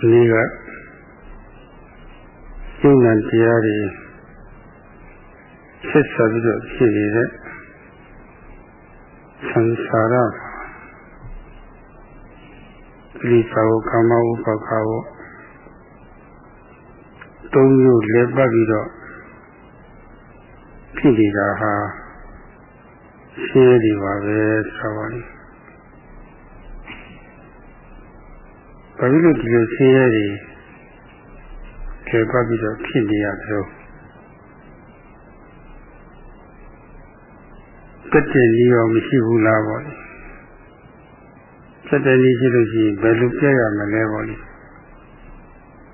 ဒီကကျုံနံတရားတွေဆက်ဆက်ပြီးတော့ဖြစ်နေတဲ့သံသာရကိစ္စကိုကာမဥပခါကိုတုံးမျိုးလက်ပတ်ပြီးတော့ဖြစ်နေတာဟာရှင်းနေပါပဲဆိုပါလိမ့် ဘာဖြစ်လို့ဒီလိုဆင်းရဲတွေကျေပတ်ပြီးတော့ဖြစ်နေရသလဲကတ္တလီရောမရှိဘူးလားပေါ့လေကတ္တလီရှိလို့ရှိရင်ဘယ်လိုပြရမလဲပေါ့လေ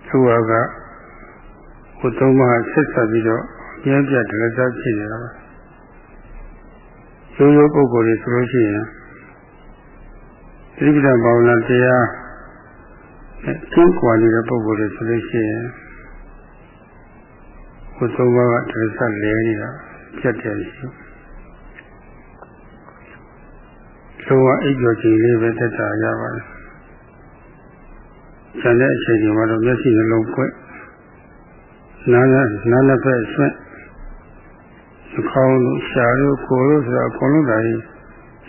သူကကဟိုသုံးပါးဆက်ဆက်ပြီးတော့ပြင်းပြဒလစားဖြစ်နေတာပါရိုးရိုးပုဂ္ဂိုလ်တွေဆိုလို့ရှိရင်သတိပဋ္ဌာန်ဘာဝနာတရား ကျင်းကွာနေတဲ့ပုဂ္ဂိုလ်တွေဆိုလို့ရှိရင်ဟိုသုံးပါးကဒလစားလဲနေတာပြတ်တယ်ရှိလုံးဝအိပ်ကျော်ခြင်းလေးပဲတက်တာရပါတယ်။ဇန်တဲ့အချိန်ဒီမှာတော့မျက်စိနှလုံးပွင့်နားနားနှစ်ဖက်ဆွင့်နှာခေါင်းတို့ရှားတို့ကိုယ်တို့ဆိုတော့အကုန်လုံးဒါကြီး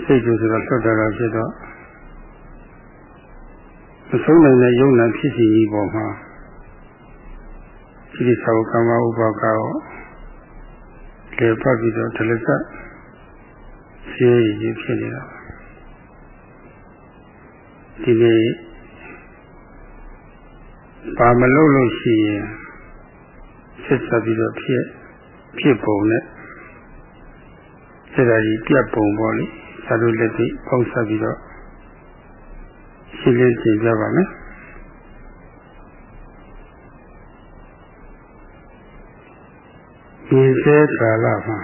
စိတ်ကြိုဆိုတော့လွတ်တာတော့ဖြစ်တော့ မဆုံးနိုင်တဲ့ယုံနာဖြစ်စီကြီးပေါ်မှာဒီသောကမ္မဥပကောလေပတ်ပြီးတော့ဒလစရှင်းရည်ဖြစ်နေတာဒီနေ့ဘာမလုပ်လို့ရှိရင်ဆက်ဆက်ပြီးတော့ဖြစ်ဖြစ်ပုံနဲ့စက်တာကြီးပြတ်ပုံပေါ့လေသာတို့လက်သိပေါင်းဆက်ပြီးတော့ ရှင်းလင်းကြည့်ကြပါမယ်ဒီစေကာလမှာ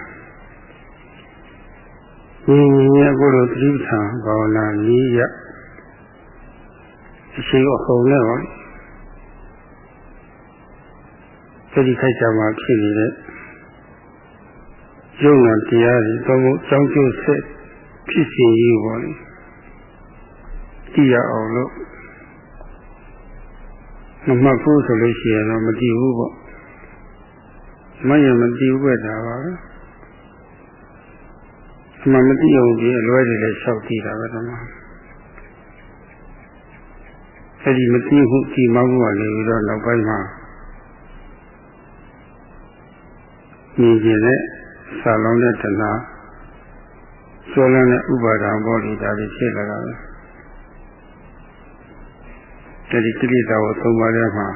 ဒီရဲ့အခုလိုတိဋ္ဌာန်ဘာဝနာနည်းရအရှိအဟုန်နဲ့ပေါ့စိတ်ခိုက်ကြမှာဖြစ်နေတဲ့ယုံနာတရားတွေတော့မို့ကြောင်းကျိုးဆက်ဖြစ်စီရေးပေါ့လေ ကြည့်ရအောင်လို့မမှတ်ဘူးဆိုလို့ရှိရင်တော့မကြည့်ဘူးပေါ့မရမကြည့်ဘူးပဲဒါပါပဲအမှမကြည့်အောင်ဒီအလွဲတွေလည်းလျှောက်ကြည့်တာပဲတမအဲ့ဒီမကြည့်ဘူးကြည့်မှဘူးကလည်းပြီးတော့နောက်ပိုင်းမှာမြင်ကျင်တဲ့စာလုံးတဲ့တဏှာဆွဲလန်းတဲ့ဥပါဒံဘောလိဒါတွေဖြစ်လာတာပဲ ဒီကိလေသာကိုသုံးပါးထဲမှာ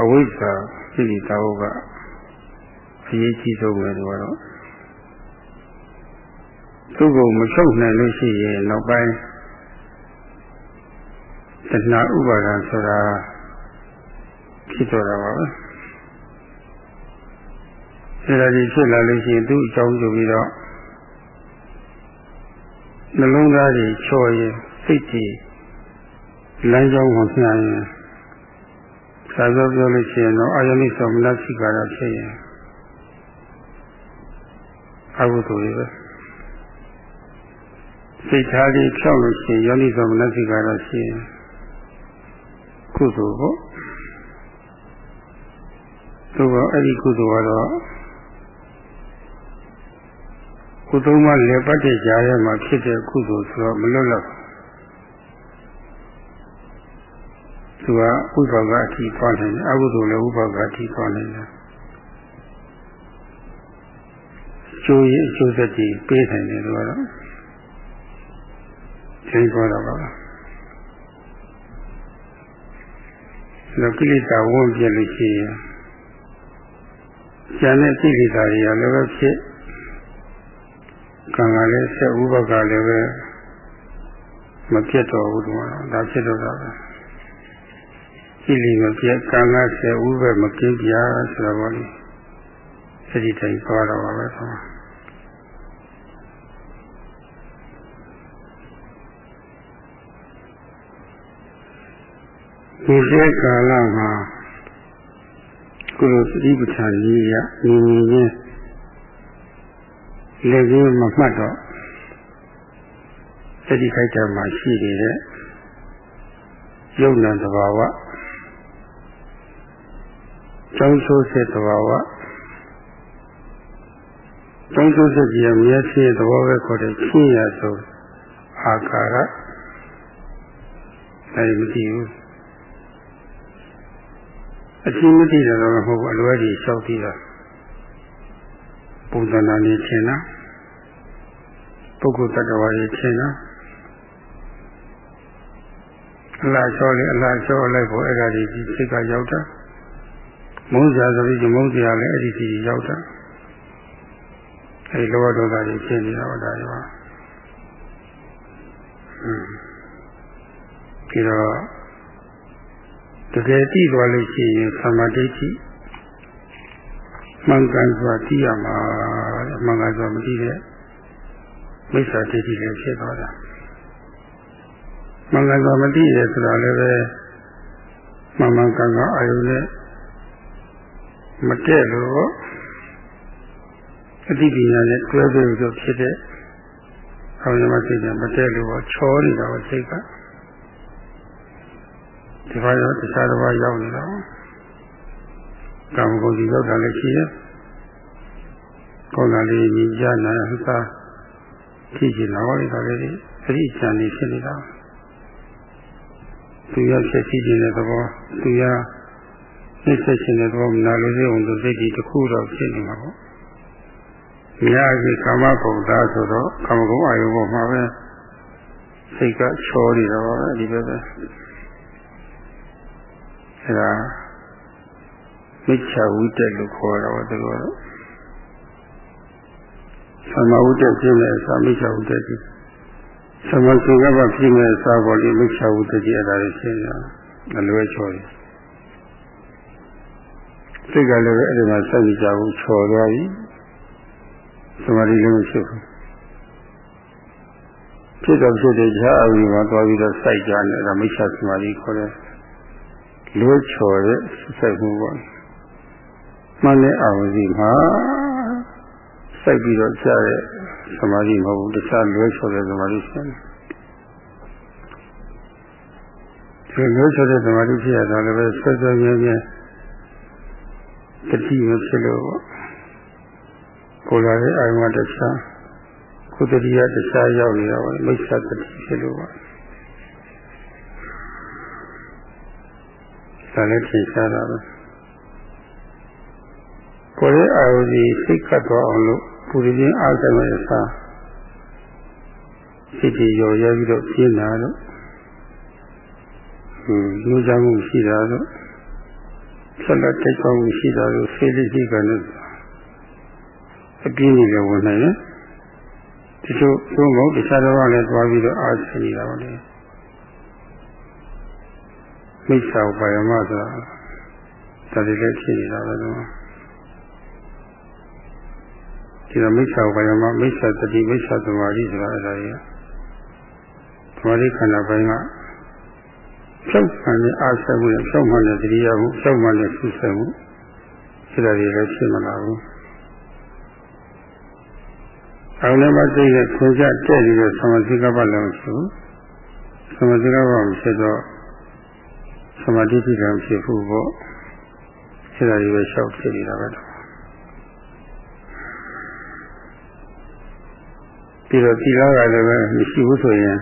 အဝိဇ္ဇာကိလေသာကအရေးကြီးဆုံးပဲတော့သူ့ကိုမချုပ်နိုင်လို့ရှိရင်နောက်ပိုင်းတဏှာဥပါဒံဆိုတာဖြစ်တော့တာပါပဲအဲဒါကြီးဖြစ်လာလို့ရှိရင်သူ့အကြောင်းဆိုပြီးတော့နှလုံးသားတွေချော်ရင်စိတ်ကြီး လမ်းကြောင်းကိုညှာရင်သာသောပြောလို့ရှိရင်တော့အာယနိသောမနစိကာရဖြစ်ရင်အဘုသူတွေပဲစိတ်ထားလေးဖြောက်လို့ရှိရင်ယောနိသောမနစိကာရဖြစ်ရင်ကုသိုလ်ပေါ့သူကအဲ့ဒီကုသိုလ်ကတော့ကုသုံးပါးလေပတ်တဲ့ကြားထဲမှာဖြစ်တဲ့ကုသိုလ်ဆိုတော့မလွတ်လပ် သူကဥပ္ပါကအထိသွားနိုင်တယ်အကုသိုလ်လည်းဥပ္ပါကအထိသွားနိုင်တယ်ကျိုးရအကျိုးဆက်ကြီးပေးနိုင်တယ်လို့ကတော့သိသွားတော့ပါလောကိလေသာဝန်းပြလို့ရှိရင်ကျန်တဲ့ကိလေသာတွေကလည်းပဲဖြစ်ကံကလည်းဆက်ဥပကလည်းပဲမပြတ်တော့ဘူးတော့ဒါဖြစ်တော့တာပဲ ကိလေမပြတ်ကံကဆက်ဥပဲမကင်းပြဆိုတော့ဘောလေစတိတိုင်သွားတော့ပါပဲဆိုဒီစေကာလမှာကုလိုသတိပဋ္ဌာန်ကြီးရညီညီချင်းလက်ကြီးမမှတ်တော့သတိခိုက်တာမှရှိနေတဲ့ယုံနာတဘာဝ ကျောင်းဆိုးစစ်တဘာဝကျောင်းဆိုးစစ်ကြီးရဲ့မျက်စိသဘောပဲခေါ်တဲ့ချင်းရဆိုအာကာရအဲဒီမကြည့်ဘူးအချင်းမသိတယ်တော့မဟုတ်ဘူးအလွဲကြီးလျှောက်သိတာပုံသဏ္ဍာန်ကြီးထင်တာပုဂ္ဂိုလ်တ attva ကြီးထင်တာအလားချောလေးအလားချောလိုက်ဖို့အဲ့ဒါကြီးစိတ်ကရောက်တာ မုန်းစရာဆိုပြီးမုန်းစရာလည်းအဲ့ဒီစီရောက်တာအဲ့လောဘဒေါသကြီးဖြစ်နေတာဟောဒါရောอืมပြီးတော့တကယ်သိသွားလို့ရှိရင်သမာဓိဋ္ဌိမှန်ကန်စွာသိရမှာမှန်ကန်စွာမသိတဲ့မိစ္ဆာဒိဋ္ဌိလည်းဖြစ်သွားတာမှန်ကန်စွာမသိရဆိုတာလည်းပဲမှန်မှန်ကန်ကန်အာယုနဲ့ မတည့်လို့အတိပညာနဲ့တွဲပြီးတော့ဖြစ်တဲ့အောင်ရမစိတ်ကမတည့်လို့ချောနေတာကိုစိတ်ကဒီဘာရောတခြားတစ်ပါးရောက်နေတော့ကာမဂုဏ်ကြီးရောက်တာလည်းရှိရဲ့ကောင်းတာလေးညီကြနာဟသာဖြစ်ချင်တော့လေဒါလေးအဲ့ဒီချမ်းနေဖြစ်နေတာသူရဖြစ်ရှိခြင်းတဲ့သဘောသူရ နှိမ့်ဆက်ခြင်းတဲ့သဘောမနာလို့အောင်သူစိတ်ကြီးတစ်ခုတော့ဖြစ်နေမှာပေါ့မြားကြီးကာမဂုဏ်သားဆိုတော့ကာမဂုဏ်အာယုဘောမှာပဲစိတ်ကချောနေတော့ဒီပဲပဲအဲဒါမိစ္ဆာဝိတက်လို့ခေါ်တော့သူတို့သမဝိတက်ဖြစ်မဲ့သာမိစ္ဆာဝိတက်ကြီးသမသုကပဖြစ်မဲ့သာပေါ်လေးမိစ္ဆာဝိတက်ကြီးအဲ့ဒါလေးရှင်းရအလွဲချော်တယ် စိတ်ကလည်းပဲအဲ့ဒီမှာစိုက်ကြဘူးချော်သွားပြီသမာဓိလည်းမရှိဘူးဖြစ်တော့ဖြစ်တဲ့ဈာအဝိမှာသွားပြီးတော့စိုက်ကြတယ်အဲ့ဒါမိစ္ဆာသမာဓိခေါ်တယ်လွဲချော်တဲ့စိုက်မှုပေါ့မှန်တဲ့အာဝစီမှာစိုက်ပြီးတော့ကြားတဲ့သမာဓိမဟုတ်ဘူးတခြားလွဲချော်တဲ့သမာဓိဖြစ်တယ်ဒီလွဲချော်တဲ့သမာဓိဖြစ်ရတာလည်းပဲဆွဲဆွဲမြဲမြဲ တတိမဖြစ်လို့ပေါ့ကိုယ်လာတဲ့အာယုံတခြားကုသတိယတခြားရောက်နေတာပေါ့မိစ္ဆာတတိဖြစ်လို့ပေါ့ဒါလည်းဖြေရှားတာပဲကိုယ်ရဲ့အာယုဒီစိတ်ကတ်သွားအောင်လို့ပူရင်းအားဆိုင်မဲ့အစားစိတ်ကြီးရော်ရဲပြီးတော့ပြင်းလာတော့ဟင်းလူကြောင့်ရှိတာတော့ ဆက်လက်တိတ်ကောင်းမှုရှိတာလို့စိတ်လေးရှိကနေအပြင်းကြီးလည်းဝင်နိုင်တယ်ဒီလိုသုံးဖို့တခြားတော့လည်းသွားပြီးတော့အားဆိုင်နေတာပါလေမိစ္ဆာဥပါယမဆိုတာဒါတွေလည်းဖြစ်နေတာပဲတော့ဒီတော့မိစ္ဆာဥပါယမမိစ္ဆာတတိမိစ္ဆာသမာဓိဆိုတာအဲ့ဒါကြီးသမာဓိခန္ဓာပိုင်းက ဖြုတ်မှန်တဲ့အာဆက်မှုနဲ့ဖြုတ်မှန်တဲ့တတိယမှုဖြုတ်မှန်တဲ့ဆုဆက်မှုအဲ့ဒါတွေလည်းဖြစ်မလာဘူးအောင်လည်းမသိတဲ့ခွန်ကြတဲ့ပြီးတော့သမာဓိကပ္ပလည်းမရှိဘူးသမာဓိကပ္ပမရှိတော့သမာဓိတိကံဖြစ်ဖို့ပေါ့အဲ့ဒါကြီးပဲလျှောက်ဖြစ်နေတာပဲတော့ပြီးတော့ဒီလားကလည်းပဲမရှိဘူးဆိုရင်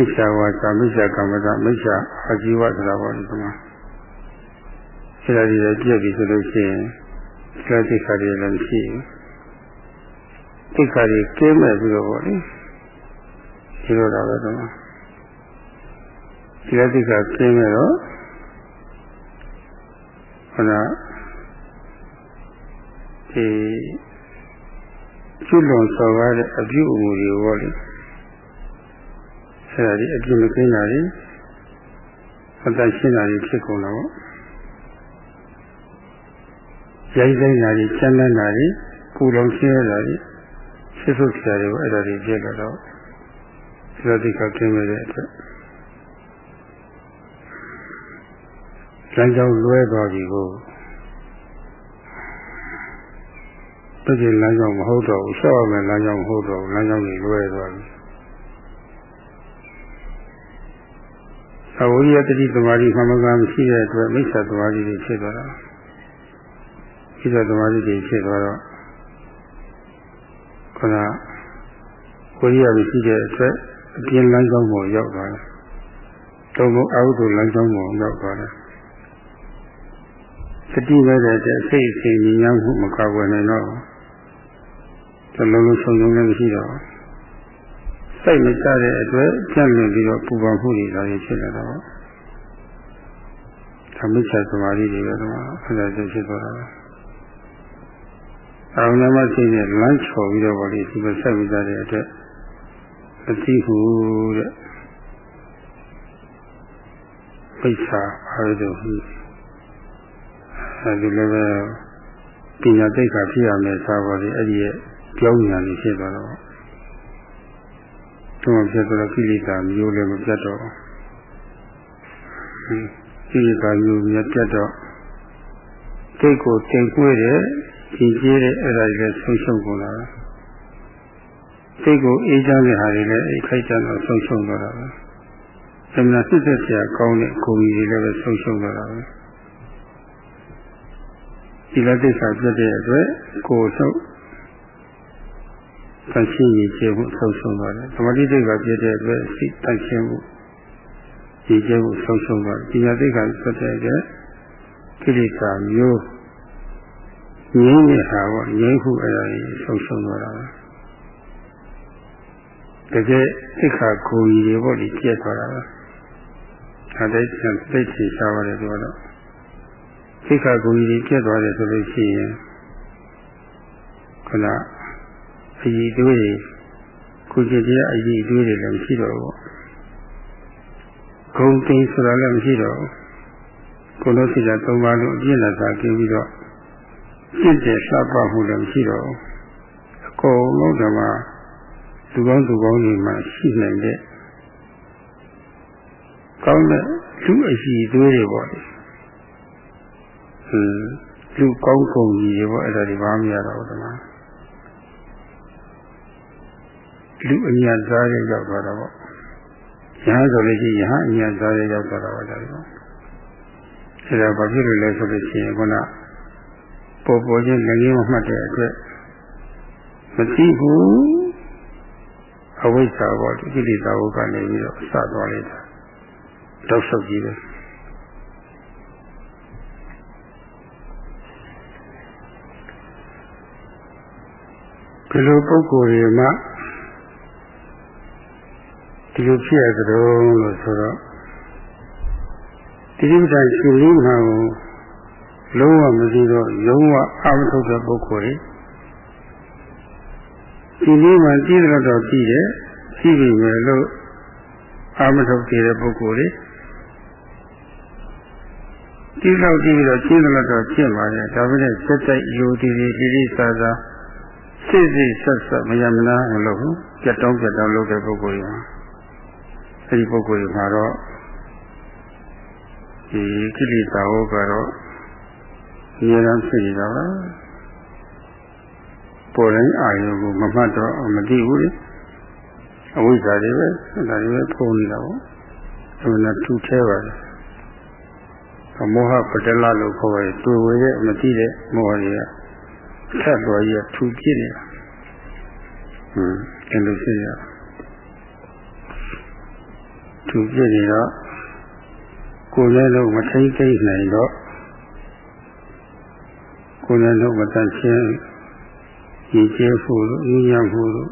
မိစ္ဆာဝါစာမိစ္ဆာကမ္မတာမိစ္ဆာအာဇီဝဆိုတာပေါ့ဒီမှာအဲ့ဒါကြီးလည်းပြည့်ပြီဆိုလို့ရှိရင်စိတ်တိခါတွေလည်းမရှိဘူးတိခါတွေကင်းမဲ့ပြီးတော့ပေါ့လေဒီလိုတော့ပဲတော့ဒီလက်တိကကျင်းမဲ့တော့ခဏဒီကျွလွန်စော်ကားတဲ့အပြုအမူတွေပေါ့လေ အဲဒါဒီအပြစ်မကင်းတာတွေအတန်ရှင်းတာတွေဖြစ်ကုန်တော့ရိုင်းဆိုင်တာတွေချမ်းသာတာတွေပူလုံးရှင်းရတာတွေဖြစ်ဖို့ကြတယ်ပေါ့အဲ့ဒါတွေဖြစ်တော့သတိကကျင်းနေတဲ့အတွက်လမ်းကြောင်းလွဲသွားပြီကိုတကယ်လမ်းကြောင်းမဟုတ်တော့ဘူးဆော့ရမယ်လမ်းကြောင်းမဟုတ်တော့ဘူးလမ်းကြောင်းကြီးလွဲသွားပြီ အဝိရိယတတိသမာဓိမှမကမရှိတဲ့အတွက်မိစ္ဆာသမာဓိတွေဖြစ်သွားတာမိစ္ဆာသမာဓိတွေဖြစ်သွားတော့ခဏဝိရိယမရှိတဲ့အတွက်အပြင်းလမ်းကြောင်းပေါ်ရောက်သွားတယ်။တုံ့အဟုတုလမ်းကြောင်းပေါ်ရောက်သွားတယ်။စတိပဲတဲ့အစိတ်အစိတ်ဉာဏ်မှုမကဝယ်နိုင်တော့တလုံးလုံးဆုံးဆုံးလည်းမရှိတော့ စိတ်မချတဲ့အတွက်ကြံ့လွင်ပြီးတော့ပူပန်မှုတွေလာရင်ဖြစ်လာတော့ဓမ္မချသမာဓိတွေကတော့အဲ့ဒါဆိုဖြစ်သွားတာပဲအောင်နမစိတ်နဲ့လမ်းချော်ပြီးတော့ဗောလေဒီလိုဆက်ပြီးသားတဲ့အတွက်မသိဘူးတဲ့ပိဿာအားတို့ဟိအဲဒီလည်းပဲပညာသိက္ခာဖြစ်ရမယ်ဆိုပါလေအဲ့ဒီရဲ့ကြောင်းညာနေဖြစ်သွားတော့ သူ့ဖြစ်သွားကိလေသာမျိုးလည်းမပြတ်တော့ကိလေသာမျိုးမပြတ်တော့စိတ်ကိုတင်ကွေးတဲ့ကြည်ကြီးတဲ့အဲ့ဒါတွေလည်းဆုံးရှုံးကုန်တာစိတ်ကိုအေးချမ်းတဲ့ဟာတွေလည်းအဲ့ခိုက်တန်းတော့ဆုံးရှုံးသွားတာပဲ။သမဏစစ်သက်ဆရာကောင်းတဲ့ကိုကြီးတွေလည်းပဲဆုံးရှုံးသွားတာပဲ။ဒီလက်သိက္ခာပြတ်တဲ့အတွက်ကိုယ်ဆုံး တန်ရှင်းရည်ကျေမှုဆုံးရှုံးသွားတယ်။သမတိသိက္ခာပြတ်တဲ့အတွက်စိတ်တန်ရှင်းမှုရည်ကျေမှုဆုံးရှုံးသွားတယ်။ဒီလက်သိက္ခာပြတ်တဲ့အတွက်ကိလေသာမျိုးငြိမ်းတဲ့ဟာပေါ့ငြိမ်းခုအဲ့ဒါကြီးဆုံးရှုံးသွားတာပဲ။တကယ်သိက္ခာကိုကြီးတွေပေါ့ဒီပြည့်သွားတာပဲဒါတိတ်သိချေရှားပါတယ်ပြောတော့သိက္ခာကိုကြီးတွေပြည့်သွားတယ်ဆိုလို့ရှိရင်ခဏ အည်တွေးကိုကြည်တဲ့အည်တွေးတွေလည်းမရှိတော့ဘူးဂုံတိန်ဆိုတာလည်းမရှိတော့ဘူးကိုလို့ရှိတာသုံးပါးလို့အပြည့်နဲ့သာကျင်းပြီးတော့ပြည့်တဲ့လှပမှုလည်းမရှိတော့ဘူးအကုန်လုံးဓမ္မလူကောင်းသူကောင်းတွေမှာရှိနိုင်တဲ့ကောင်းတဲ့လူအရှိသွေးတွေပေါ့လေဟင်းလူကောင်းကုန်ကြီးတွေပေါ့အဲ့ဒါတွေဘာမှမရတော့ဘူးတမ လူအညာသားတွေရောက်သွားတာပေါ့ရဟန်းဆိုလို့ရှိရင်ရဟန်းအညာသားတွေရောက်သွားတာပေါ့ဒါတွေပေါ့အဲ့ဒါဘာဖြစ်လို့လဲဆိုလို့ရှိရင်ခုနပေါ်ပေါ်ချင်းလည်းငင်းမမှတ်တဲ့အတွက်မသိဘူးအဝိဇ္ဇာဘောဒီကိလေသာဘုကနေပြီးတော့စသွားလိုက်တာတောက်ဆုပ်ကြီးတယ်ဒီလိုပုဂ္ဂိုလ်တွေမှာ ဒီလိုဖြစ်ရကြတော့လို့ဆိုတော့တိရိစ္ဆာန်ရှင်လေးမှာကိုလုံးဝမသိတော့ရုံးဝအာမထုတ်တဲ့ပုဂ္ဂိုလ်တွေဒီလေးမှကြည့်တော့တော့ကြည့်တယ်ကြည့်ပြီမယ်လို့အာမထုတ်ကြတဲ့ပုဂ္ဂိုလ်တွေဒီလောက်ကြည့်ပြီးတော့ရှင်းတော့တော့ရှင်းပါရဲ့ဒါပေမဲ့စက်တိုက်ယူတည်တည်တိတိစာစာစိတ်စိတ်ဆက်ဆက်မယမနာမလုပ်ဘူးကြက်တောင်းကြက်တောင်းလုပ်တဲ့ပုဂ္ဂိုလ်တွေ အဲဒီပုဂ္ဂိုလ်တွေမှာတော့ဒီကိလေသာဟောကတော့အများအားဖြစ်နေတာပါပေါ်တိုင်းအာယုကိုမမှတ်တော့မသိဘူးလေအဝိဇ္ဇာတွေပဲဒါတွေပဲဖုံးနေတာပေါ့အဲဒါထူထဲပါတယ်မောဟပတလလို့ခေါ်ရတယ်တွေ့ဝဲရဲ့မသိတဲ့မောဟတွေကဆက်တော်ကြီးထူပြစ်နေတာဟွန်းအဲ့လိုရှိရ ထူပြစ်နေတော့ကိုယ်လည်းလုံးမထိတ်သိမ့်နိုင်တော့ကိုယ်လည်းလုံးမတန်ရှင်းရည်ကျဲဖို့လို့ဉာဏ်ဖို့လို့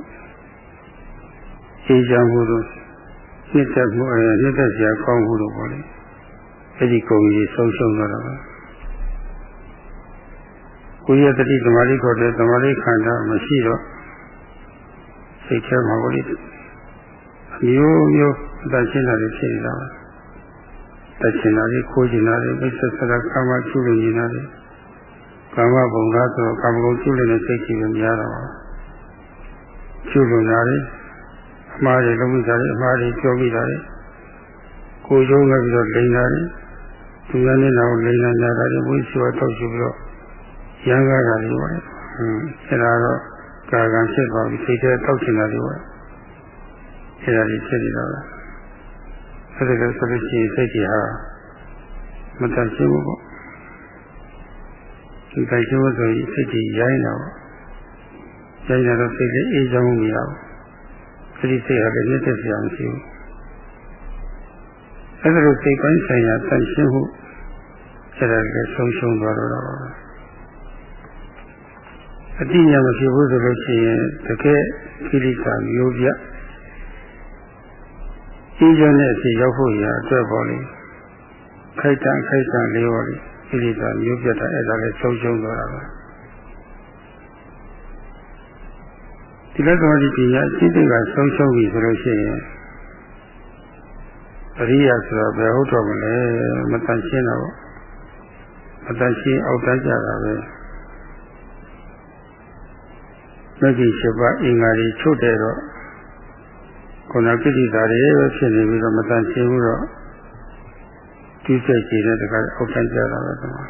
ရှင်းချဖို့လို့နှစ်သက်မှုအဲနှစ်သက်စရာကောင်းဖို့လို့ပေါ့လေအဲ့ဒီကုန်ကြီးဆုံးရှုံးသွားတာပါကိုယ်ရဲ့တတိသမာဓိခေါ်တဲ့သမာဓိခန္ဓာမရှိတော့စိတ်ထဲမှာပေါ့လေ မျိုးမျိုးအတရှင်းတာတွေဖြစ်နေတာပါတချင်တာတွေခိုးချင်တာတွေမိစ္ဆဆရာကာမကျุလို့နေတာတွေကာမဘုံကားဆိုတော့ကာမဂုဏ်ကျุလို့တဲ့စိတ်ကြီးပဲများတော့ကျุလို့တာတွေအမှားတွေလုံးဝတာတွေအမှားတွေပြောပြီးတာတွေကိုယ်ကျုံးခဲ့ပြီးတော့လိန်တာတွေသူရနေတော့လိန်လာကြတာတွေဝိရှိဝတောက်ရှိပြီးတော့ရံကားတာတွေပါဟွန်းအဲ့ဒါတော့ကာကံဖြစ်သွားပြီးစိတ်ထဲတောက်ချင်တာတွေပါ အဲ့ဒါတွေဖြစ်နေတော့လားအဲ့ဒါလို့ဆိုလို့ရှိရင်စိတ်ကြီးဟာမတန်ရှင်းဘူးပေါ့ဒီတန်ရှင်းဖို့ဆိုရင်စိတ်ကြီးရိုင်းတော့ရိုင်းတော့စိတ်ကြီးအေးချမ်းမှုမရဘူးစိတ်စိတ်ဟာလည်းမြင့်တက်စရာမရှိဘူးအဲ့ဒါလို့စိတ်ပိုင်းဆိုင်ရာတန်ရှင်းမှုအဲ့ဒါလည်းဆုံးရှုံးသွားတော့အတိညာမဖြစ်ဘူးဆိုလို့ရှိရင်တကယ်ကိလေသာမျိုးပြ ကြီးကျယ်တဲ့အစီရောက်ဖို့ရာအတွက်ပေါ့လေခိုက်တန်ခိုက်တန်လေးပေါ့လေကိလေသာမျိုးပြတာအဲ့ဒါလည်းဆုံးရှုံးသွားတာပါဒီလက်တော်ဒီပညာစိတ်တွေကဆုံးရှုံးပြီဆိုလို့ရှိရင်အရိယာဆိုတော့ဘယ်ဟုတ်တော့မလဲမတန်ရှင်းတော့မတန်ရှင်းအောက်တန်းကြတာပဲမဂ္ဂင်7ပါးအင်္ဂါတွေချုပ်တယ်တော့ ခုနကိဋ္တိတာတွေပဲဖြစ်နေပြီးတော့မတန်ရှင်းဘူးတော့ဒီစိတ်ကြီးတဲ့တခါအောက်တန်းကြတာပဲဒီမှာ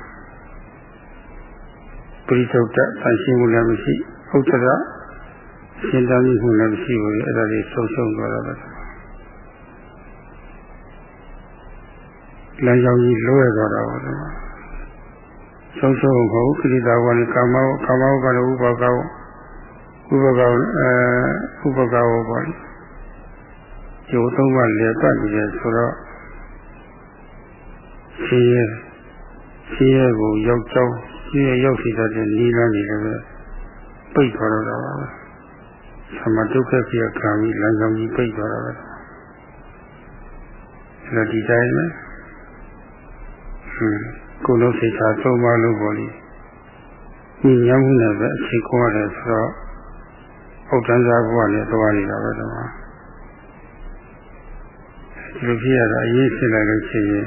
ပရိသုတ်တတန်ရှင်းမှုလည်းမရှိဥဒ္ဒရရှင်းတမ်းမှုလည်းမရှိဘူးအဲ့ဒါလေးဆုံးရှုံးသွားတာပဲလမ်းကြောင်းကြီးလွဲသွားတာပါဒီမှာဆုံးရှုံးဖို့ကိလေသာဝါနဲ့ကာမောကာမောကလည်းဥပကောဥပကောအဲဥပကောပေါ့လေ ကျိုးသုံးပါလေပတ်နေတယ်ဆိုတော့ရှင်းရရှင်းရကိုရောက်ကြောင်းရှင်းရရောက်စီတဲ့နီးလန်းနေတယ်ပဲပိတ်သွားတော့တာပါသမဒုက္ခပြခံပြီးလမ်းကြောင်းကြီးပိတ်သွားတာပဲအဲ့ဒီတိုင်းပဲကိုယ်လုံးစိတ်ထားသုံးပါလို့ပေါ့လေညီညမှုနဲ့ပဲအချိန်ခေါ်ရတယ်ဆိုတော့ဟုတ်တန်းစားဘုရားနဲ့သွားနေတာပဲတော့ဒီ လိုဖြစ်ရတာအရေးဖြစ်လိုက်လို့ရှိရင်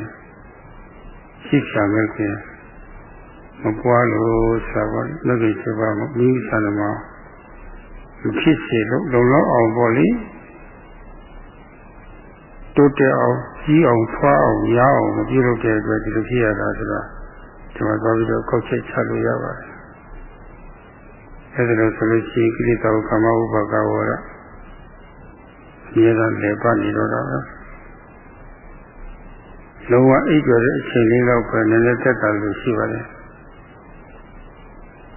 ရှိချာမဲ့ခင်မပွားလို့ဆိုတော့လက်ကြီးစပါမမိဆန္ဒမှာမဖြစ်စေလို့လုံလောက်အောင်ပေါ့လေတိုးတက်အောင်ကြီးအောင်ထွားအောင်ရအောင်မပြုလုပ်တဲ့အတွက်ဒီလိုဖြစ်ရတာဆိုတော့ဒီမှာသွားပြီးတော့ကောက်ချက်ချလို့ရပါတယ်အဲဒီလိုဆိုလို့ရှိရင်ကိလေသာကိုကာမဥပါကဝရအမြဲတမ်းလေပတ်နေတော့တာပဲ လုံးဝအိပ်ကြတဲ့အချိန်လေးတော့ပဲနည်းနည်းတက်တာလို့ရှိပါတယ်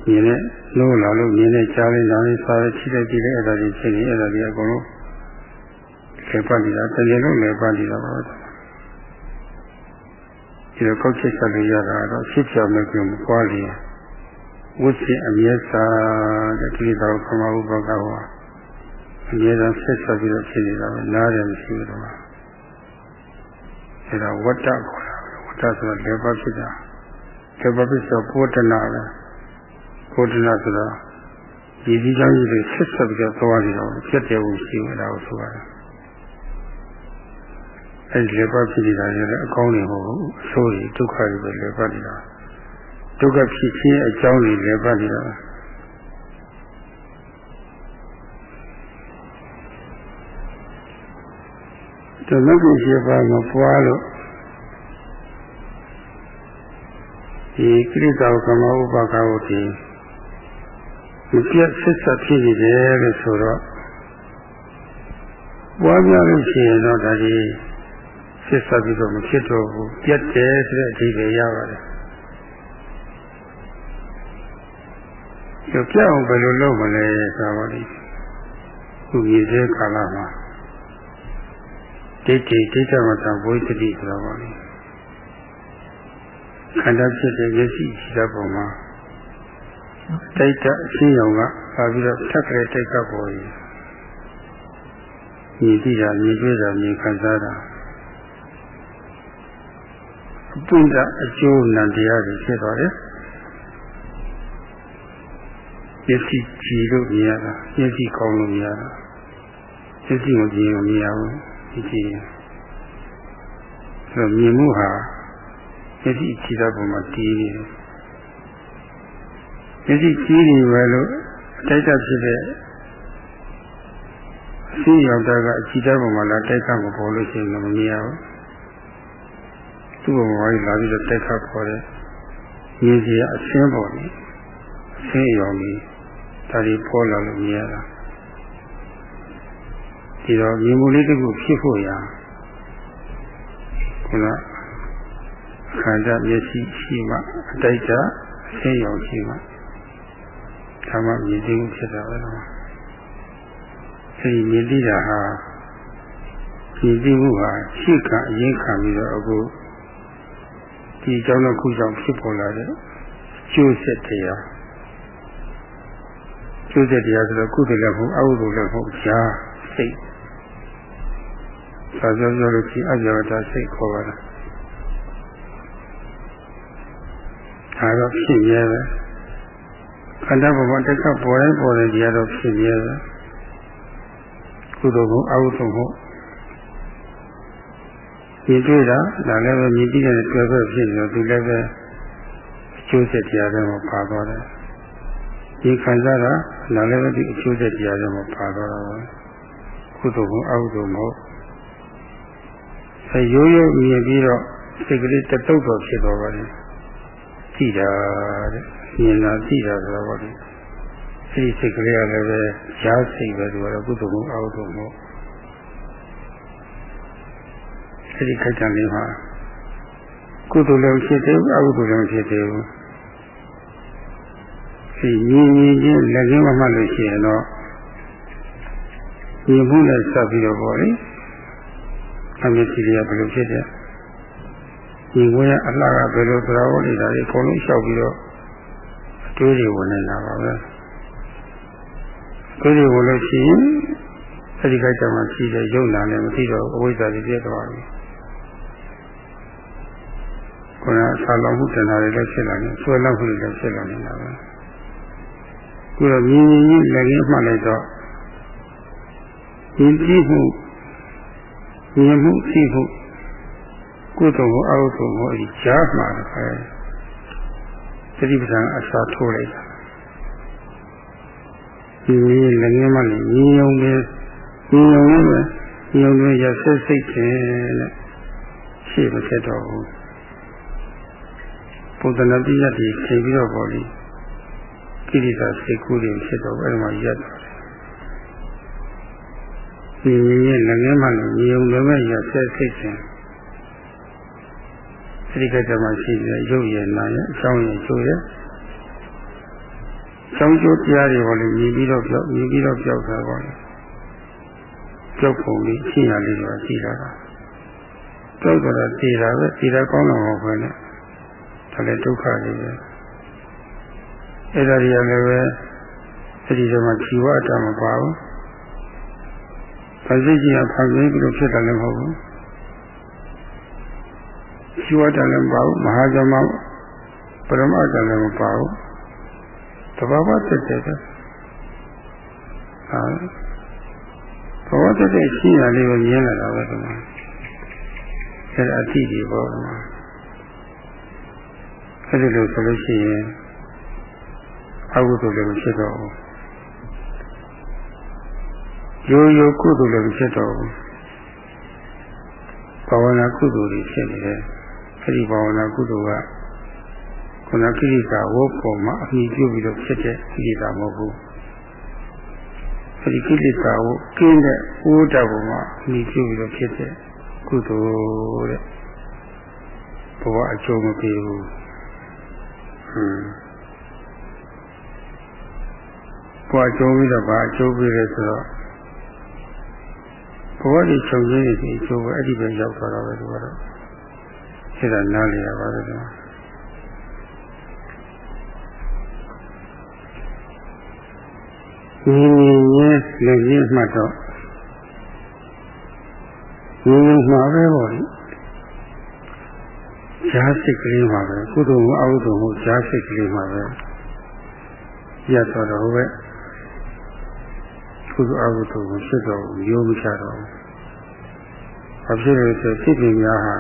မြင်နဲ့လို့လာလို့မြင်နဲ့ကြားလေးနားလေးစားရချိတဲ့ကြည့်တဲ့အဲ့ဒါကြီးဖြစ်နေအဲ့ဒါကြီးအကုန်လုံးလေပတ်နေတာတကယ်လို့လေပတ်နေတာပါဒီလိုကောက်ချက်ဆက်လို့ရတာတော့ဖြစ်ပြမယ်ကြမပွားလေဝိသေအမြဲစားတဲ့ကိလေသာကိုခမဥပကဟောအမြဲတမ်းဆက်ဆက်ပြီးတော့ဖြစ်နေတာပဲနားတယ်မရှိဘူးတော့ အဲဒါဝတ္တခေါ်တာဝတ္တဆိုတာလေပတ်ဖြစ်တာလေပတ်ဖြစ်ဆိုပုဒ္ဒနာပဲပုဒ္ဒနာဆိုတာဒီဒီကြောင့်ကြီးတွေဆက်ဆက်ပြီးတော့သွားနေတော့ဖြစ်တယ်ဘူးရှိနေတာကိုဆိုရတယ်အဲဒီလေပတ်ဖြစ်နေတာလည်းအကောင်းနေမဟုတ်ဘူးအဆိုးကြီးဒုက္ခတွေပဲလေပတ်နေတာဒုက္ခဖြစ်ခြင်းအကြောင်းတွေလေပတ်နေတာ ဓမ္မကုရှိပါမပွားလို့ဒီကိရိတာကမဥပါကဝတိမပြတ်ဆက်ဆက်ဖြစ်နေတယ်လို့ဆိုတော့ပွားများလို့ရှိရင်တော့ဒါဒီဆက်ဆက်ပြီးတော့မဖြစ်တော့ဘူးပြတ်တယ်ဆိုတဲ့အဓိပ္ပာယ်ရပါတယ်ကြောက်ကြောက်ဘယ်လိုလုပ်မလဲဆိုတော့ဒီခုရည်သေးကာလမှာ ဒိဋ္ဌိဒိဋ္ဌမတံဘုရားတိဆိုတော့ပါလေခန္ဓာဖြစ်တဲ့မျက်စိရှိတဲ့ပုံမှာတိုက်တအရှင်းရောင်ကပါပြီးတော့ထက်ကြဲတိုက်ကပေါ်ရင်မြည်ကြည့်တာမြည်တွေ့တာမြည်ခံစားတာအပွင့်ကအကျိုးနံတရားတွေဖြစ်သွားတယ်မျက်စိကြည့်လို့မြင်ရတာမျက်စိကောင်းလို့မြင်ရတာမျက်စိမကြည့်လို့မြင်ရဘူး ဒီကြည့်ဆိုမြင်မှုဟာမျက်စိကြည့်တဲ့ပုံမှာတည်နေတယ်မျက်စိကြည့်နေပဲလို့အတိုက်တက်ဖြစ်တဲ့ရှင်းရောက်တာကအကြည့်တဲ့ပုံမှာလာတိုက်ခတ်မပေါ်လို့ရှိရင်မမြင်ရဘူးသူ့ဘဝကြီးလာပြီးတော့တိုက်ခတ်ပေါ်တယ်မြင်စီအရှင်းပေါ်နေအရှင်းရောင်ကြီးဒါဒီပေါ်လာလို့မြင်ရတာ ဒီတော့မြင်မှုလေးတစ်ခုဖြစ်ဖို့ရာခုနခန္ဓာမျက်စိရှိမှအတိုက်တာအသိရောင်ရှိမှဒါမှမြင်သိမှုဖြစ်တာပဲတော့အဲဒီမြင်သိတာဟာမြင်သိမှုဟာရှိခံအရင်ခံပြီးတော့အခုဒီအကြောင်းတစ်ခုကြောင့်ဖြစ်ပေါ်လာတဲ့ကျိုးဆက်တရားကျိုးဆက်တရားဆိုတော့ကုသိုလ်လည်းမဟုတ်အကုသိုလ်လည်းမဟုတ်ရှားစိတ် သာပြောပြောလို့ရှိအကြဝတ္တစိတ်ခေါ်ပါလားဒါတော့ဖြစ်ရဲပဲခန္ဓာဘဝတက်ကပေါ်တိုင်းပေါ်တိုင်းတရားတော့ဖြစ်ရဲပဲကုသိုလ်ကိုအကုသိုလ်ကိုဒီတွေ့တာဒါလည်းပဲမြည်ပြီးတဲ့တွေ့ပဲဖြစ်နေတော့သူလည်းပဲအကျိုးဆက်တရားတွေမှာပါသွားတယ်ဒီခံစားတာဒါလည်းပဲဒီအကျိုးဆက်တရားတွေမှာပါသွားတာပဲကုသိုလ်ကိုအကုသိုလ်မဟုတ်အဲ ရိုးရိုးမြင်ပြီးတော့စိတ်ကလေးတတုတ်တော့ဖြစ်သွားပါလေကြည့်တာတဲ့မြင်တာကြည့်တာဆိုတော့ဘာလဲအဲဒီစိတ်ကလေးကလည်းပဲရှားစိတ်ပဲသူကတော့ကုသိုလ်ကိုအကုသိုလ်မဟုတ်အဲဒီခိုက်တံလေးမှာကုသိုလ်လည်းဖြစ်တယ်အကုသိုလ်လည်းဖြစ်တယ်ဒီညီညီချင်းလက်ကင်းမမှတ်လို့ရှိရင်တော့ညီမှုနဲ့စပ်ပြီးတော့ပေါ့လေ အမြင့်ကြီးတွေကဘယ်လိုဖြစ်တယ်ညီငွေအလှကဘယ်လိုသရာဝနေတာတွေအကုန်လုံးလျှောက်ပြီးတော့အတွေးတွေဝင်နေတာပါပဲအတွေးတွေဝင်လို့ရှိရင်အဲဒီခိုက်တံမှာရှိတဲ့ယုံနာနဲ့မသိတော့အဝိဇ္ဇာတွေပြည့်သွားပြီခုနဆာလောင်မှုတဏှာတွေလည်းဖြစ်လာနေဆွဲလောက်မှုတွေလည်းဖြစ်လာနေတာပဲခုတော့မြင်မြင်ကြီးလည်းကြီးမှတ်လိုက်တော့ဒီကြည့်မှု မြင်မှုကြည့်မှုကုသိုလ်ကိုအကုသိုလ်ကိုအဒီကြားမှာပဲသတိပဋ္ဌာန်အစာထိုးလိုက်တာဒီလည်းလည်းမှလည်းညီုံပဲညီုံလည်းပဲညီုံလည်းရဆက်စိတ်ခြင်းတဲ့ရှေ့မဖြစ်တော့ဘူးပုဒ္ဒနာတိယတိချိန်ပြီးတော့ပေါ်လိကိရိတာစိတ်ကူးတွေဖြစ်တော့အဲ့မှာရက်တော့ ဒီရဲ့လည်းငယ်မှလည်းညီုံလည်းပဲရက်ဆက်စိတ်ခြင်းအဲဒီကတည်းကရှိတဲ့ရုပ်ရည်နာရအကြောင်းရည်ကျိုးရကျောင်းကျိုးတရားတွေဟောလေမြည်ပြီးတော့ပြောမြည်ပြီးတော့ပြောတာပါလေကြောက်ပုံလေးရှိရလေးတော့ရှိတာပါကြောက်တော့တည်တာပဲတည်တာကောင်းတော့မဟုတ်ဘူးနဲ့ဒါလည်းဒုက္ခလေးပဲအဲ့ဒါတွေကလည်းပဲအဲ့ဒီတော့မှជីဝအတ္တမပါဘူး။ ဘာစိတ်ကြီးကဖန်ဆင်းပြီးလို့ဖြစ်တယ်လည်းမဟုတ်ဘူး။ជីဝတ္တလည်းမပါဘူး။မဟာဇမပရမတ္တလည်းမပါဘူး။တဘာဝတက်တဲ့ဟာဘဝတက်တဲ့ရှိရလေးကိုမြင်လာတာပဲဒီမှာ။အဲ့ဒါအတိဒီဘောမှာအဲ့ဒီလိုဆိုလို့ရှိရင်အကုသိုလ်လည်းမဖြစ်တော့ဘူး ရိုးရိုးကုသိုလ်လည်းမဖြစ်တော့ဘူးဘာဝနာကုသိုလ်တွေဖြစ်နေတယ်အဲ့ဒီဘာဝနာကုသိုလ်ကခုနကိရိတာဝတ်ပေါ်မှာအမိပြုပြီးတော့ဖြစ်တဲ့ကိရိတာမဟုတ်ဘူးအဲ့ဒီကိရိတာဝတ်ကျင်းတဲ့ဝိတ္တပေါ်မှာအမိပြုပြီးတော့ဖြစ်တဲ့ကုသိုလ်တဲ့ဘဝအကျိုးမပေးဘူးဟွန်းဘဝကျိုးပြီးတော့ဗာအကျိုးပေးတယ်ဆိုတော့ ဘဝကြီးချုပ်ရင်းနေအကျိုးပဲအဲ့ဒီပဲရောက်သွားတော့ပဲဒီကတော့အဲ့ဒါနားလည်ရပါတယ်ကွာညီညီချင်းလည်းရင်းမှတ်တော့ညီညီမှာပဲပေါ့လေဈာစိတ်ကလေးမှာပဲကုသိုလ်မအကုသိုလ်မဈာစိတ်ကလေးမှာပဲရသွားတော့ပဲ ကုသိုလ်အကုသိုလ်ကိုဖြစ်တော့ရိုးမချတော့ဘူး။ဘာဖြစ်လို့ဆိုဖြစ်ပြီးများဟာ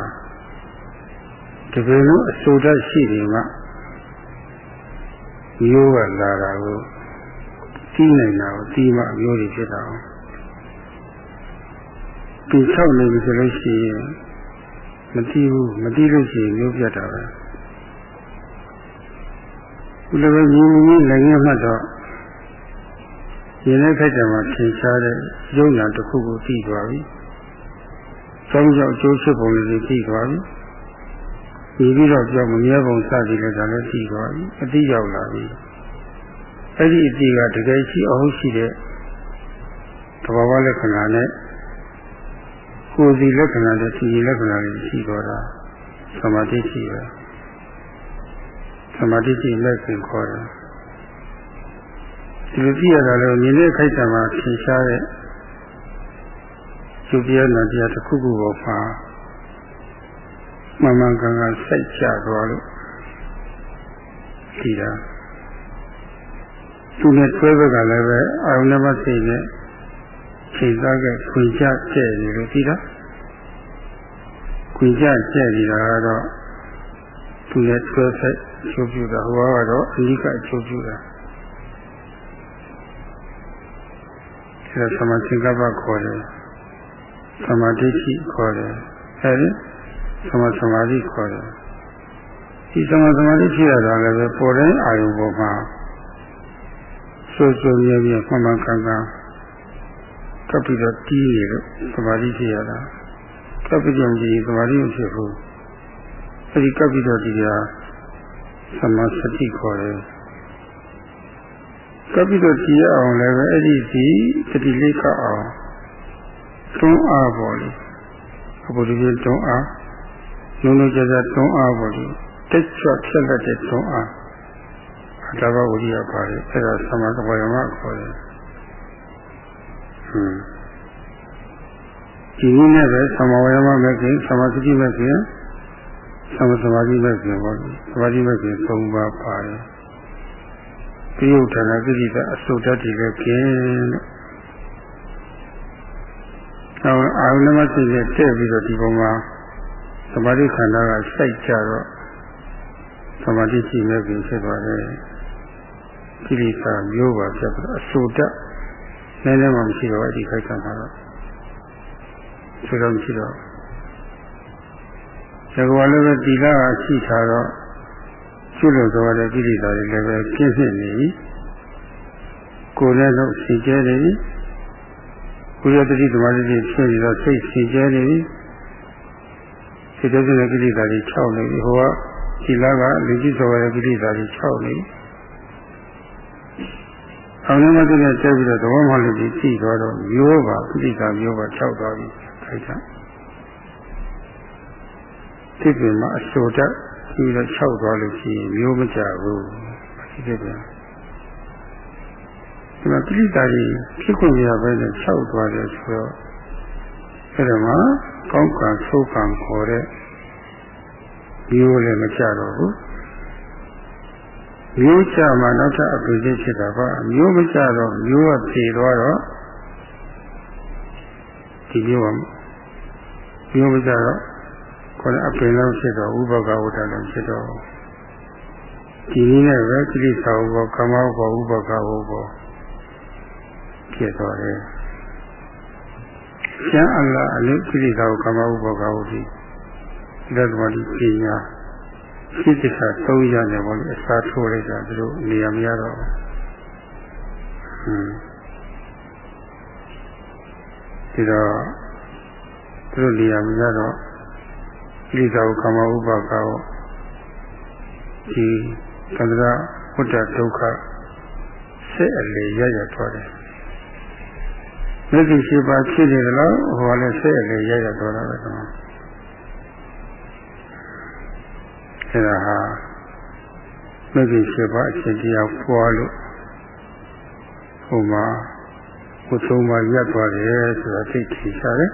တကယ်လို့အဆိုတတ်ရှိတယ်ကရိုးကလာတာကိုတီးနိုင်တာကိုတီးမှရိုးတွေဖြစ်တာအောင်။ဒီ၆နေပြီဆိုလို့ရှိရင်မတီးဘူးမတီးလို့ရှိရင်မျိုးပြတ်တာပဲ။ဒီလိုပဲမြင်မြင်လည်းငင်းမှတ်တော့ ရင်ထဲခိုက်တယ်မှာထင်ရှားတဲ့ရုပ်နာတစ်ခုကိုသိသွားပြီ။ခြကြောင်းကြောင့်အကျိုးဖြစ်ပုံလေးသိသွားပြီဒီပြီးတော့ကြောက်မမြဲပုံစသည်လည်းဒါလည်းသိသွားပြီအတိရောက်လာပြီအဲ့ဒီအတိကတကယ်ရှိအောင်ရှိတဲ့သဘာဝလက္ခဏာနဲ့ကိုယ်စီလက္ခဏာနဲ့စီလက္ခဏာတွေရှိတော့တာသမာဓိရှိပဲသမာဓိရှိလက်ခင်ခေါ်တယ် ဒီလိုကြည့်ရတာလည်းမြင်တဲ့ခိုက်တံမှာထင်ရှားတဲ့ကျုပ်ပြနာတရားတစ်ခုခုပေါ်မှာမမှန်ကန်ကန်စိုက်ကြသွားလို့ဒီတာသူနဲ့တွဲဘက်ကလည်းပဲအာယုန်နမစိတ်နဲ့ချိန်သားကခွင်ကြကျဲ့နေလို့ဒီတာခွင်ကြကျဲ့နေတာကတော့သူနဲ့တွဲဆက်ချုပ်ပြတာဟိုကတော့အနိကအချုပ်ပြတာ အဲဒါသမာသင်္ကပ္ပခေါ်တယ်သမာဓိရှိခေါ်တယ်အဲဒီသမာသမာဓိခေါ်တယ်ဒီသမာသမာဓိရှိရတာလည်းပဲပေါ်တဲ့အာယုပေါ်မှာစိုးစိုးမြဲမြဲမှန်မှန်ကန်ကန်ကပ်ပြီးတော့တီးနေလို့သမာဓိရှိရတာကပ်ပြီးတော့ဒီသမာဓိမဖြစ်ဘူးအဲဒီကပ်ပြီးတော့ဒီကသမာစတိခေါ်တယ် ကပ်ပြီးတော့ကြည်ရအောင်လည်းပဲအဲ့ဒီဒီတတိလေးကအောင်တွန်းအားပေါ်လေအဘုဒ္ဓကြီးတွန်းအားလုံးလုံးကြကြတွန်းအားပေါ်လေတက်ချွတ်ဖြစ်လက်တဲ့တွန်းအားအတဘဝိရိယပါတယ်အဲ့ဒါသမာသဘောယမခေါ်တယ်ဟွန်းဒီနည်းနဲ့ပဲသမာဝယမမဲ့ခင်သမာသတိမဲ့ခင်သမာသမာဓိမဲ့ခင်ပေါ့သမာဓိမဲ့ခင်၃ပါးပါတယ် တိယုဌာနကိရိတာအစုတ္တတိလည်းကျင်းတော့အာရုံမသိနဲ့တဲ့ပြီးတော့ဒီပုံမှာသမာဓိခန္ဓာကစိုက်ကြတော့သမာဓိရှိမဲ့ပြင်ဖြစ်သွားတယ်ကိရိတာမျိုးပါဖြစ်တော့အစုတ္တနည်းနည်းမှမရှိတော့အဲ့ဒီခိုက်ခံတာတော့ဆိုတော့မရှိတော့သဘောလည်းပဲတိလာရှိထားတော့ ကျွလို့သွားတဲ့ကိရိတာတွေလည်းပဲကျင့်စစ်နေပြီကိုယ်လည်းတော့စီကျဲနေပြီကိုယ်ရတတိသမာဓိတွေဖြစ်ပြီးတော့စိတ်စီကျဲနေပြီစိတ်တည်းတဲ့ကိရိတာတွေ6နေပြီဟိုကဒီလားကလူကြီးဆိုတဲ့ကိရိတာတွေ6နေပြီအောင်လည်းမသိတဲ့တက်ပြီးတော့သဘောမှလည်းကြည့်သွားတော့မျိုးပါကိရိတာမျိုးပါ6သွားပြီခိုက်တာဒီပြင်မှာအစိုးတတ် ပြီးတော့၆သွားလို့ရှိရင်မျိုးမကြဘူးဒီလိုပဲဒီမှာပိဋကတွေဖြစ်ခွင့်ရပဲနဲ့၆သွားတယ်ဆိုတော့အဲ့ဒါမှာကောင်းကံသိုးကံခေါ်တဲ့မျိုးလည်းမကြတော့ဘူးမျိုးကြမှာနောက်ထပ်အပင်ချင်းဖြစ်တာပါမျိုးမကြတော့မျိုးကဖြေသွားတော့ဒီမျိုးကမျိုးမကြတော့ ခေါ်တဲ့အပင်လုံးဖြစ်တော့ဥပကဝတ္တလုံးဖြစ်တော့ဒီနည်းနဲ့ပဲကိလေသာဥပကမ္မဥပဥပကဝုပဖြစ်သွားတယ်။ကျန်အလားအလုကိလေသာကမ္မဥပကဝုတိသတ္တဝတိပညာစိတ္တကသုံးရတယ်ဘောလေအစားထိုးလိုက်တာသူတို့နေရာမရတော့ဘူး။ဟွန်းဒီတော့သူတို့နေရာမရတော့ ကိလေသာကိုကာမဥပါကောဒီသန္တရာဝတ္တဒုက္ခဆက်အလေရရထွက်တယ်မျက်စိရှိပါဖြစ်နေတယ်လို့ဟောလဲဆက်အလေရရထွက်တာပဲကွာအဲဒါဟာမျက်စိရှိပါအချင်းတရားပွားလို့ဟိုမှာဘုသုံးပါရပ်သွားတယ်ဆိုတာသိချင်ရှာတယ်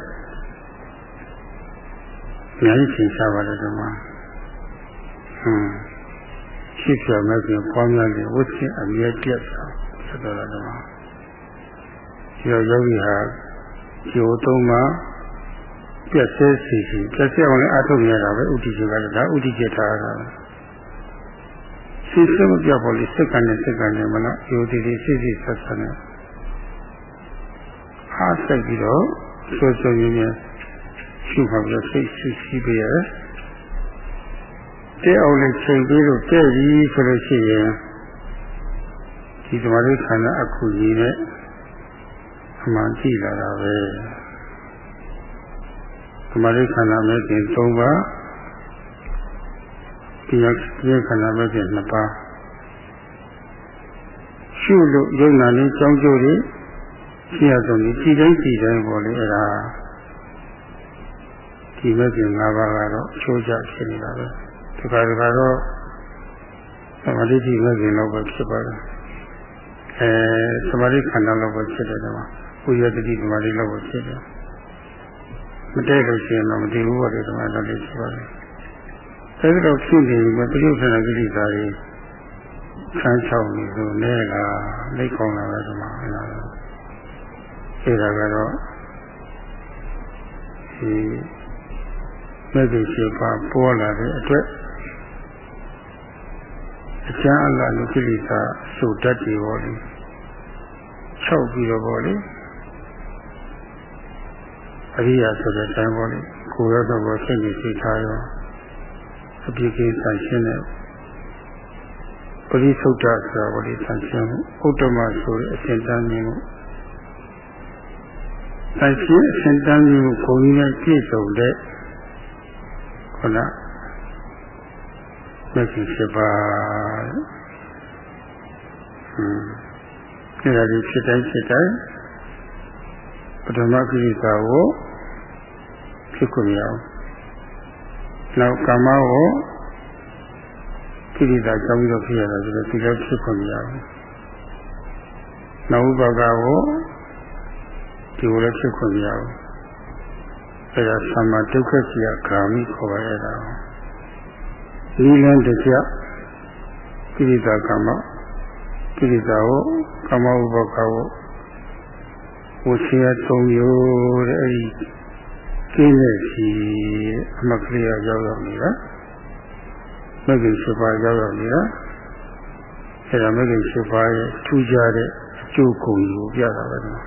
အများကြီးသင်ရှားပါတယ်ဒီမှာဟွန်းရှိပြမဲ့ပြင်ပွားများတဲ့ဝိသင်အမြဲပြတ်တာဆက်တော်တယ်မှာယောယောဂီဟာဂျိုသုံးမှာပြတ်ဆဲစီစီပြတ်ဆဲအောင်လည်းအထုတ်ရတာပဲဥတီချင်ကလည်းဒါဥတီချထားတာစိတ်စမပြပေါ်လေစက္ကန့်နဲ့စက္ကန့်နဲ့မလားယောဒီဒီစိတ်စိတ်ဆက်ဆက်နဲ့အားစိတ်ပြီးတော့ဆွဆွရင်းရင်း ရှုမှပြီးတော့စိတ်ရှိရှိပြရတယ်တဲ့အောင်လည်းချိန်ပြီးတော့တဲ့ပြီဆိုလို့ရှိရင်ဒီသမာဓိခန္ဓာအခုကြီးနဲ့အမှန်ကြည့်လာတာပဲသမာဓိခန္ဓာမဲ့ခင်၃ပါးဒီရဒီခန္ဓာမဲ့ခင်၂ပါးရှုလို့ယုံနာလေးကြောင်းကျိုးတွေရှိရဆုံးဒီဒီတိုင်းဒီတိုင်းပေါ်လေအဲ့ဒါ ဒီမဲ့ခင်၅ပါးကတော့ချိုးကြဖြစ်နေတာပဲဒီခါဒီခါတော့သမာဓိဒီမဲ့ခင်တော့ပဲဖြစ်ပါတယ်အဲသမာဓိခန္ဓာလောက်ပဲဖြစ်တယ်ဒီမှာဥရတတိသမာဓိလောက်ပဲဖြစ်တယ်မတည့်လို့ရှိရင်တော့မတည်ဘူးပေါ့ဒီဓမ္မတော်လေးရှိပါတယ်အဲဒီတော့ဖြစ်နေပြီပြိဋ္ဌာန်ကိစ္စတွေဆန်းချောင်းနေလို့လဲလာလက်ကောင်းလာတယ်ဓမ္မအဲ့ဒါအဲဒါကတော့ဒီ မဲ့ဒီရှိပါပေါ်လာတဲ့အတွက်အကျမ်းအလားလူကိလေသာစုတတ်တယ်ပေါ့လေ၆ပြီးတော့ပေါ့လေအရိယာဆိုတဲ့အတိုင်းပေါ့လေကိုယ်ရတော့စိတ်ကြီးစိတ်ထားရောအပြည့်ကိစ္စရှင်းတဲ့ပရိသုဒ္ဓဆိုတာပေါ့လေဆန့်ရှင်းမှုဥတ္တမဆိုတဲ့အစဉ်တန်းမြင်မှုဆန့်ရှင်းအစဉ်တန်းမြင်မှုကိုယ်ကြီးနဲ့ပြည့်စုံတဲ့ ခုနမျက်စိရှိပါဟွန်းဒါကြီးဖြစ်တိုင်းဖြစ်တိုင်းပထမကိစ္စကိုဖြစ်ခွင့်ရအောင်နောက်ကာမကိုကိရိတာကြောင့်ပြီးတော့ဖြစ်ရတာဆိုတော့ဒီလိုဖြစ်ခွင့်ရအောင်နောက်ဥပကကိုဒီလိုလည်းဖြစ်ခွင့်ရအောင် အဲဒါသမ္မာဒုက္ခစီယဂာမိခေါ်ရတာဒီလန်းတစ်ချက်ကိရိတာကာမကိရိတာကိုကာမဥပကကိုဝစီယသုံးမျိုးတဲ့အဲဒီကျင်းတဲ့စီအမကလေးရောက်ရောက်နေတာမဂ္ဂင်၈ပါးရောက်ရောက်နေတာအဲဒါမဂ္ဂင်၈ပါးရဲ့ထူးခြားတဲ့အကျိုးကုန်ကိုပြတာပဲနော်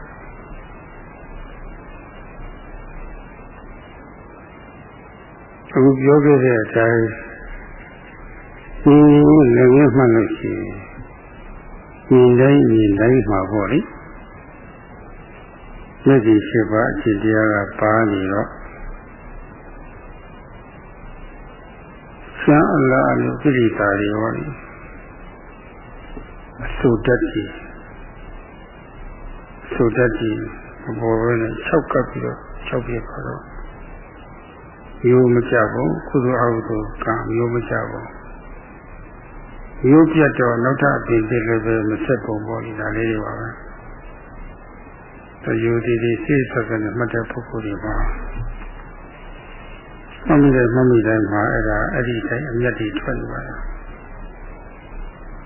အခုပြောခဲ့တဲ့အတိုင်းဒီလည်းငယ်မှလို့ရှိရင်ဒီတိုင်းဒီတိုင်းမှာပေါ့လေမျက်စိရှိပါအဖြစ်တရားကပါနေတော့ဆံအလားအလိုကိလေသာတွေဟောဒီအဆုတတ်ကြီးဆုတတ်ကြီးအပေါ်ဘက်နဲ့၆ကပ်ပြီးတော့၆ပြခါတော့ မျိုးမကြဘူးကုသိုလ်အကုသိုလ်ကမျိုးမကြဘူးမျိုးပြတ်တော့နောက်ထပ်အပြင်ပြလည်းပဲမဆက်ပုံပေါ်နေတာလေးတွေပါပဲတယူဒီဒီစိတ်ဆက်ကနေမှတ်တဲ့ပုဂ္ဂိုလ်တွေပါမှတ်မိတယ်မှတ်မိတိုင်းမှာအဲ့ဒါအဲ့ဒီတိုင်းအမျက်တွေထွက်နေပါလား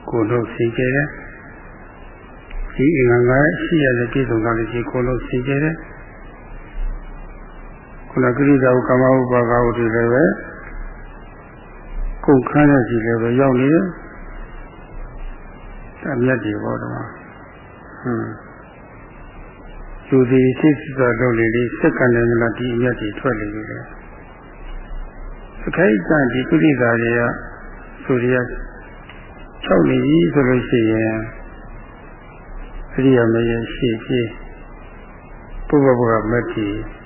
ကိုယ်တို့စီကြတယ်ဒီအင်္ဂါကရှိရတဲ့ပြည်စုံကလည်းဒီကိုယ်တို့စီကြတယ် ခုနကတိတော်ကမ္မဥပါကဝတိလည်းပဲကုန်ခန်းတဲ့စီလည်းပဲရောက်နေတယ်အမျက်တွေပေါ့တော့ဟွန်းသူဒီစိတ်စတော်လေးလေးစက္ကန့်နဲ့မှဒီအမျက်တွေထွက်နေတယ်အခိုက်အတန့်ဒီကုဋိသာတွေကဆိုရ6နေပြီဆိုလို့ရှိရင်အရိယာမရဲ့ရှိဖြစ်ပုဗ္ဗဘုရားမက်ကြီး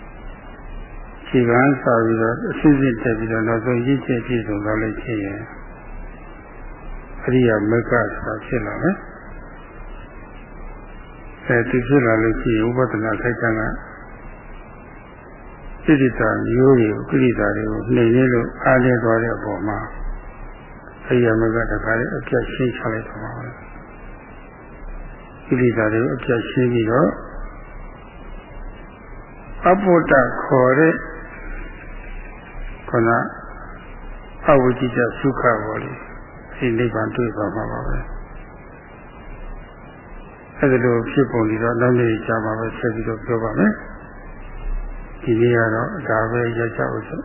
ခြေကန်းစာပြီးတော့အစစ်စစ်တက်ပြီးတော့နောက်ဆုံးရည်ချပြည့်စုံသွားလို့ရှိရင်အရိယာမက်ကဆိုတာဖြစ်လာမယ်အဲဒီဖြစ်လာလို့ရှိရင်ဥပဒနာခိုက်တန်းကစိတ္တမျိုးတွေကိုကိရိတာတွေကိုနှိမ်နေလို့အားလျော့သွားတဲ့အပေါ်မှာအရိယာမကတခါလေအပြတ်ရှင်းချလိုက်တော့ပါပဲကိရိတာတွေကိုအပြတ်ရှင်းပြီးတော့အပုဒ္ဒခေါ်တဲ့ ခန္ဓာအဝိจิตသုခပေါ်လေဒီနိဗ္ဗာန်တွေ့ပါမှာပါပဲအဲဒီလိုဖြစ်ပုံပြီးတော့နောက်နေ့ကြာမှာပဲဆက်ပြီးတော့ပြောပါမယ်ဒီနေ့ကတော့ဒါပဲရကြအောင်ဆို